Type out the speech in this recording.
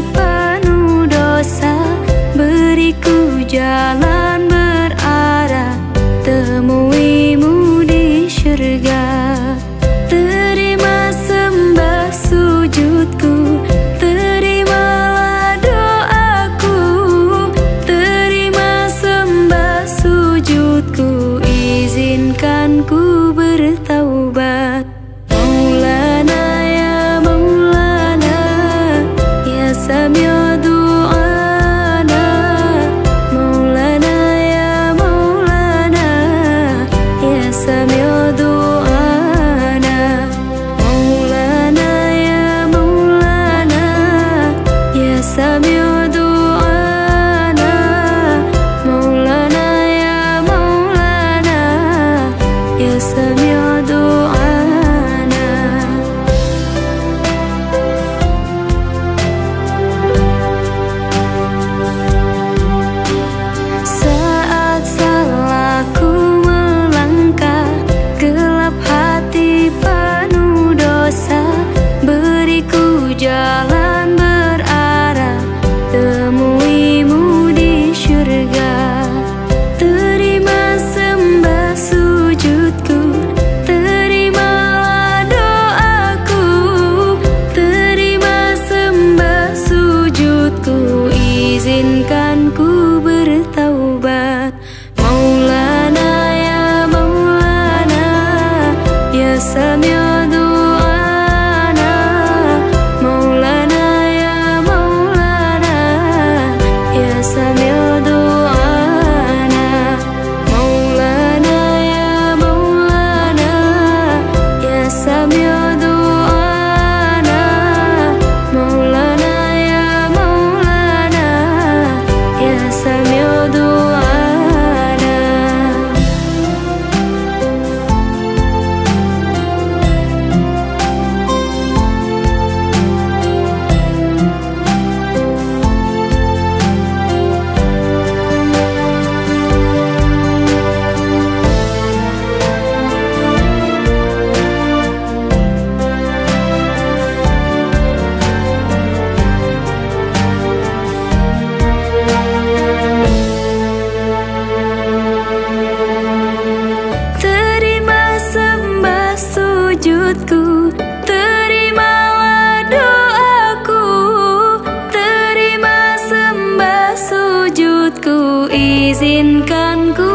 Bye. يا سميع دعاء. ku izinkan ku